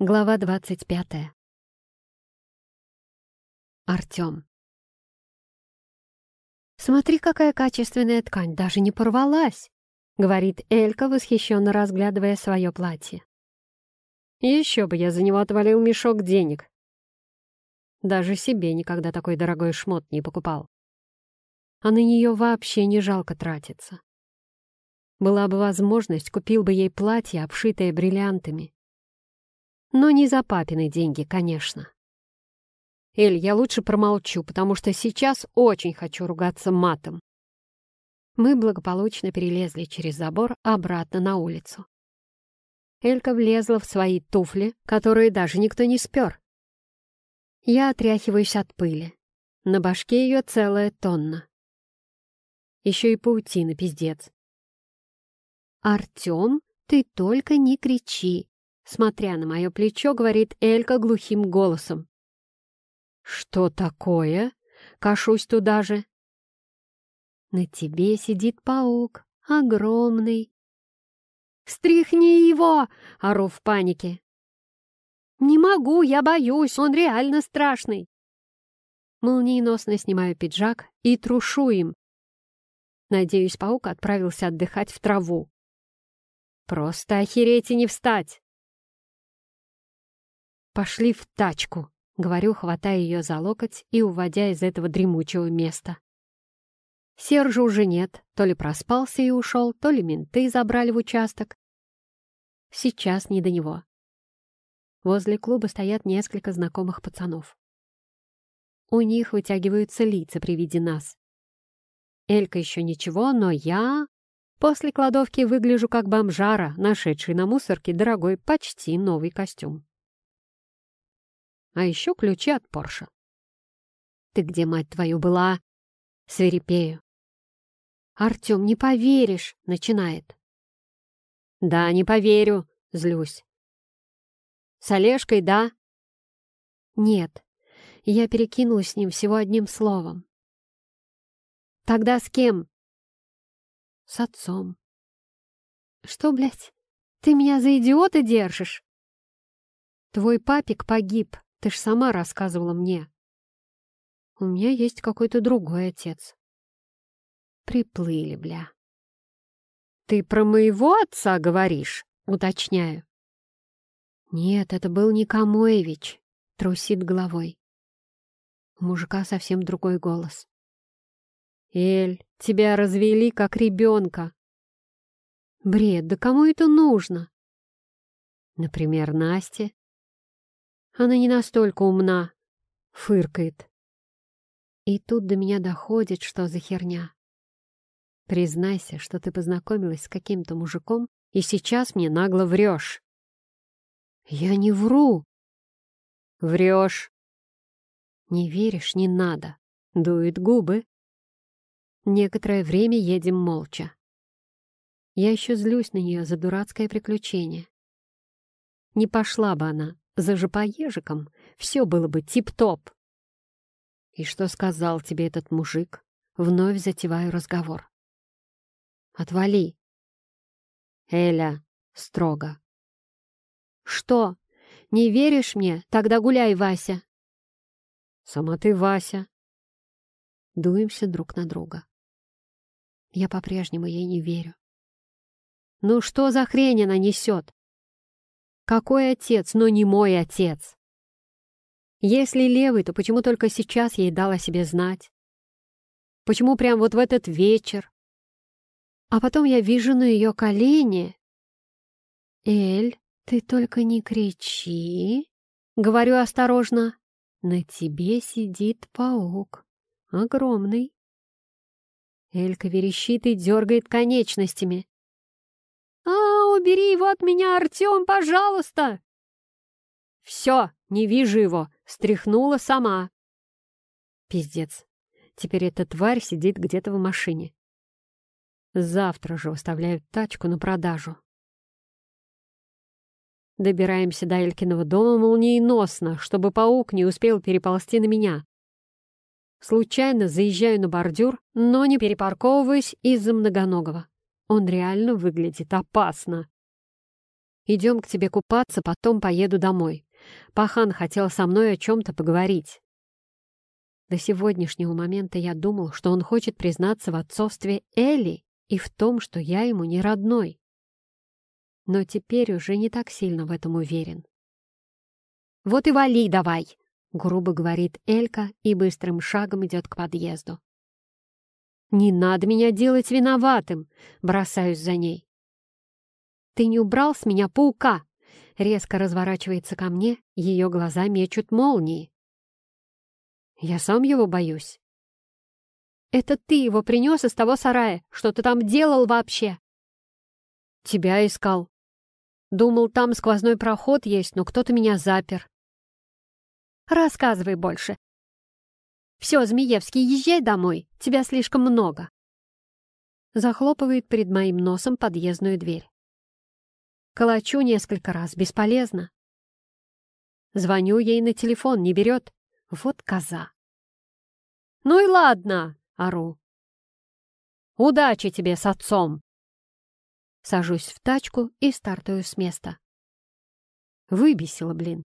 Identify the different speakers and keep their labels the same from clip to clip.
Speaker 1: Глава двадцать пятая. Артём. «Смотри, какая качественная ткань, даже не порвалась!» — говорит Элька, восхищенно разглядывая свое платье. «Еще бы я за него отвалил мешок денег. Даже себе никогда такой дорогой шмот не покупал. А на нее вообще не жалко тратиться. Была бы возможность, купил бы ей платье, обшитое бриллиантами. Но не за папины деньги, конечно. Эль, я лучше промолчу, потому что сейчас очень хочу ругаться матом. Мы благополучно перелезли через забор обратно на улицу. Элька влезла в свои туфли, которые даже никто не спер. Я отряхиваюсь от пыли. На башке ее целая тонна. Еще и паутина, пиздец. «Артем, ты только не кричи!» Смотря на мое плечо, говорит Элька глухим голосом. «Что такое?» — кашусь туда же. «На тебе сидит паук, огромный». «Стряхни его!» — ору в панике. «Не могу, я боюсь, он реально страшный!» Молниеносно снимаю пиджак и трушу им. Надеюсь, паук отправился отдыхать в траву. Просто охереть и не встать! «Пошли в тачку!» — говорю, хватая ее за локоть и уводя из этого дремучего места. Сержа уже нет, то ли проспался и ушел, то ли менты забрали в участок. Сейчас не до него. Возле клуба стоят несколько знакомых пацанов. У них вытягиваются лица при виде нас. Элька еще ничего, но я... После кладовки выгляжу как бомжара, нашедший на мусорке дорогой, почти новый костюм а еще ключи от Порша. «Ты где, мать твою, была?» Свирепею. «Артем, не поверишь!» — начинает. «Да, не поверю!» — злюсь. «С Олежкой, да?» «Нет, я перекинулась с ним всего одним словом». «Тогда с кем?» «С отцом». «Что, блядь, ты меня за идиота держишь?» «Твой папик погиб, ты ж сама рассказывала мне. У меня есть какой-то другой отец. Приплыли, бля. Ты про моего отца говоришь? Уточняю. Нет, это был не Камоевич, трусит головой. У мужика совсем другой голос. Эль, тебя развели как ребенка. Бред, да кому это нужно? Например, Насте. Она не настолько умна. Фыркает. И тут до меня доходит, что за херня. Признайся, что ты познакомилась с каким-то мужиком, и сейчас мне нагло врешь. Я не вру. Врешь. Не веришь, не надо. Дует губы. Некоторое время едем молча. Я еще злюсь на нее за дурацкое приключение. Не пошла бы она, за жопоежиком все было бы тип-топ. И что сказал тебе этот мужик? Вновь затеваю разговор. Отвали. Эля, строго. Что? Не веришь мне? Тогда гуляй, Вася. Сама ты, Вася. Дуемся друг на друга. Я по-прежнему ей не верю. Ну что за хрень она несет? Какой отец, но не мой отец? Если левый, то почему только сейчас ей дал о себе знать? Почему прям вот в этот вечер? А потом я вижу на ее колени. «Эль, ты только не кричи!» Говорю осторожно. «На тебе сидит паук. Огромный». Элька верещит и дергает конечностями. «А, убери его от меня, Артем, пожалуйста!» «Все, не вижу его!» — стряхнула сама. Пиздец. Теперь эта тварь сидит где-то в машине. Завтра же выставляют тачку на продажу. Добираемся до Элькиного дома молниеносно, чтобы паук не успел переползти на меня. Случайно заезжаю на бордюр, но не перепарковываюсь из-за многоногого. Он реально выглядит опасно. Идем к тебе купаться, потом поеду домой. Пахан хотел со мной о чем-то поговорить. До сегодняшнего момента я думал, что он хочет признаться в отцовстве Элли и в том, что я ему не родной. Но теперь уже не так сильно в этом уверен. «Вот и вали давай!» — грубо говорит Элька и быстрым шагом идет к подъезду. «Не надо меня делать виноватым!» — бросаюсь за ней. «Ты не убрал с меня паука!» Резко разворачивается ко мне, ее глаза мечут молнии. Я сам его боюсь. Это ты его принес из того сарая. Что ты там делал вообще? Тебя искал. Думал, там сквозной проход есть, но кто-то меня запер. Рассказывай больше. Все, Змеевский, езжай домой. Тебя слишком много. Захлопывает перед моим носом подъездную дверь. Калачу несколько раз, бесполезно. Звоню ей на телефон, не берет. Вот коза. «Ну и ладно!» — ору. «Удачи тебе с отцом!» Сажусь в тачку и стартую с места. Выбесила, блин.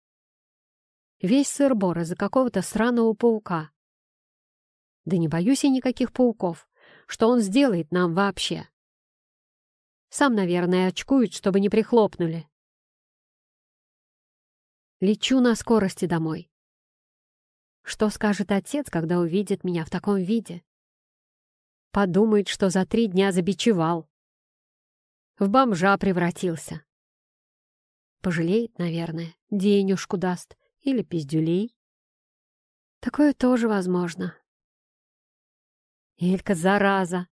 Speaker 1: Весь сыр-бор из-за какого-то сраного паука. Да не боюсь я никаких пауков. Что он сделает нам вообще? Сам, наверное, очкует, чтобы не прихлопнули. Лечу на скорости домой. Что скажет отец, когда увидит меня в таком виде? Подумает, что за три дня забичевал. В бомжа превратился. Пожалеет, наверное, денежку даст или пиздюлей. Такое тоже возможно. Элька, зараза!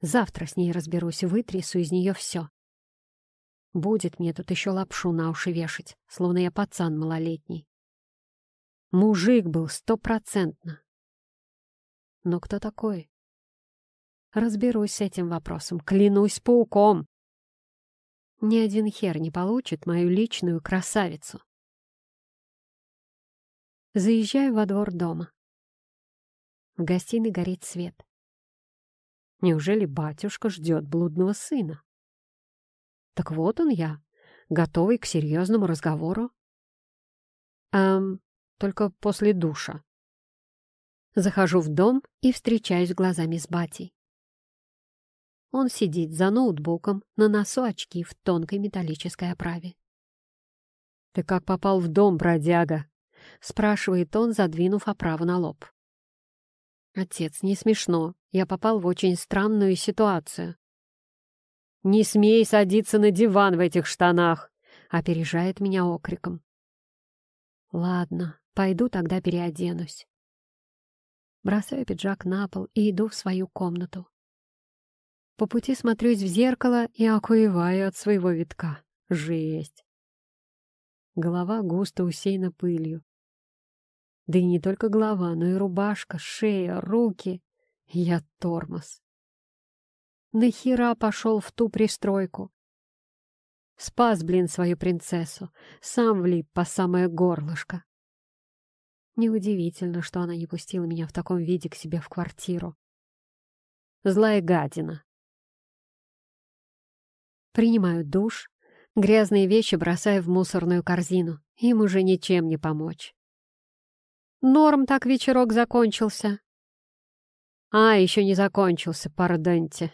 Speaker 1: Завтра с ней разберусь вытрясу из нее все. Будет мне тут еще лапшу на уши вешать, словно я пацан малолетний. Мужик был стопроцентно. Но кто такой? Разберусь с этим вопросом, клянусь пауком. Ни один хер не получит мою личную красавицу. Заезжаю во двор дома. В гостиной горит свет. Неужели батюшка ждет блудного сына? Так вот он я, готовый к серьезному разговору. Эм, только после душа. Захожу в дом и встречаюсь глазами с батей. Он сидит за ноутбуком, на носу очки в тонкой металлической оправе. «Ты как попал в дом, бродяга?» — спрашивает он, задвинув оправу на лоб. «Отец, не смешно. Я попал в очень странную ситуацию». «Не смей садиться на диван в этих штанах!» — опережает меня окриком. «Ладно, Пойду тогда переоденусь. Бросаю пиджак на пол и иду в свою комнату. По пути смотрюсь в зеркало и окуеваю от своего витка. Жесть! Голова густо усеяна пылью. Да и не только голова, но и рубашка, шея, руки. Я тормоз. Нахера пошел в ту пристройку? Спас, блин, свою принцессу. Сам влип по самое горлышко. Неудивительно, что она не пустила меня в таком виде к себе в квартиру. Злая гадина. Принимаю душ, грязные вещи бросаю в мусорную корзину. Им уже ничем не помочь. Норм так вечерок закончился. А, еще не закончился, пардоньте.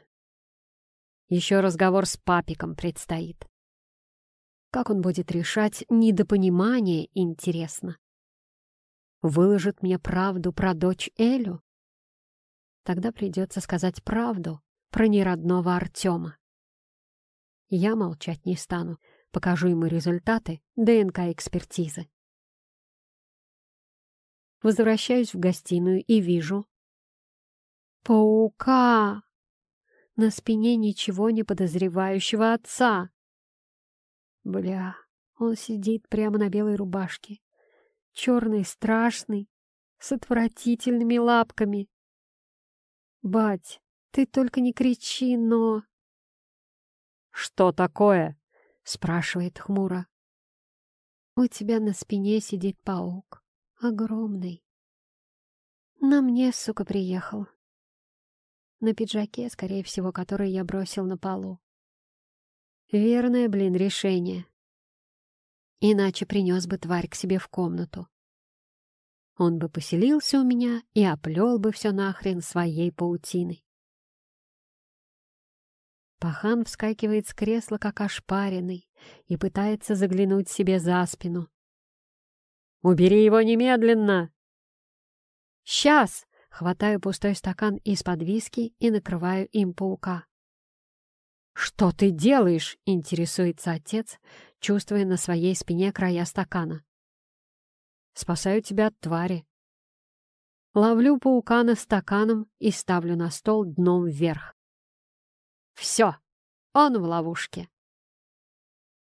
Speaker 1: Еще разговор с папиком предстоит. Как он будет решать недопонимание, интересно выложит мне правду про дочь Элю? Тогда придется сказать правду про неродного Артема. Я молчать не стану, покажу ему результаты ДНК-экспертизы. Возвращаюсь в гостиную и вижу... Паука! На спине ничего не подозревающего отца. Бля, он сидит прямо на белой рубашке черный, страшный, с отвратительными лапками. «Бать, ты только не кричи, но...» «Что такое?» — спрашивает хмуро. «У тебя на спине сидит паук, огромный. На мне, сука, приехал. На пиджаке, скорее всего, который я бросил на полу. Верное, блин, решение. Иначе принес бы тварь к себе в комнату. Он бы поселился у меня и оплел бы все нахрен своей паутиной. Пахан вскакивает с кресла, как ошпаренный, и пытается заглянуть себе за спину. «Убери его немедленно!» «Сейчас!» — хватаю пустой стакан из-под виски и накрываю им паука. «Что ты делаешь?» — интересуется отец, чувствуя на своей спине края стакана. «Спасаю тебя от твари». Ловлю паука на стаканом и ставлю на стол дном вверх. Все, он в ловушке.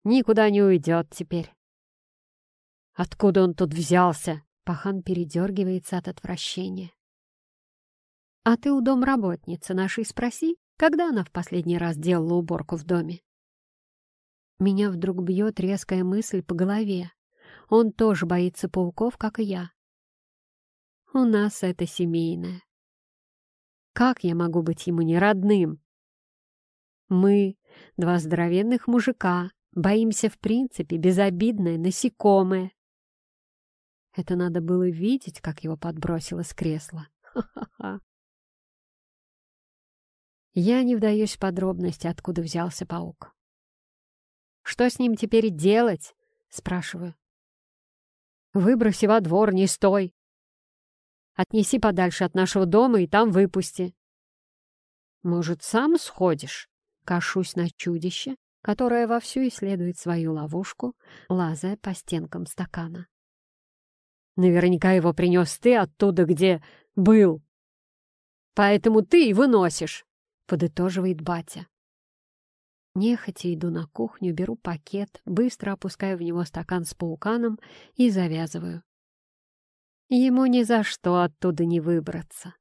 Speaker 1: Никуда не уйдет теперь. Откуда он тут взялся? Пахан передергивается от отвращения. А ты у домработницы нашей спроси, когда она в последний раз делала уборку в доме. Меня вдруг бьет резкая мысль по голове. Он тоже боится пауков, как и я. У нас это семейное. Как я могу быть ему не родным? Мы, два здоровенных мужика, боимся в принципе безобидное насекомое. Это надо было видеть, как его подбросило с кресла. Ха-ха-ха. Я не вдаюсь в подробности, откуда взялся паук. «Что с ним теперь делать?» — спрашиваю. «Выброси во двор, не стой. Отнеси подальше от нашего дома и там выпусти». «Может, сам сходишь?» Кашусь на чудище, которое вовсю исследует свою ловушку, лазая по стенкам стакана. Наверняка его принес ты оттуда, где был. Поэтому ты и выносишь, — подытоживает батя. Нехотя иду на кухню, беру пакет, быстро опускаю в него стакан с пауканом и завязываю. Ему ни за что оттуда не выбраться.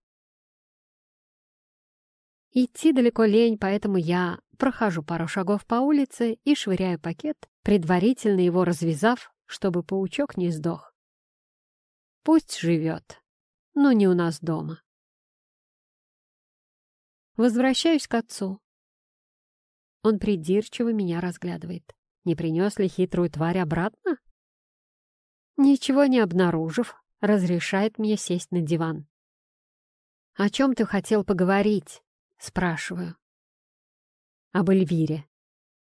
Speaker 1: Идти далеко лень, поэтому я прохожу пару шагов по улице и швыряю пакет, предварительно его развязав, чтобы паучок не сдох. Пусть живет, но не у нас дома. Возвращаюсь к отцу. Он придирчиво меня разглядывает. Не принес ли хитрую тварь обратно? Ничего не обнаружив, разрешает мне сесть на диван. «О чем ты хотел поговорить?» Спрашиваю. Об Эльвире.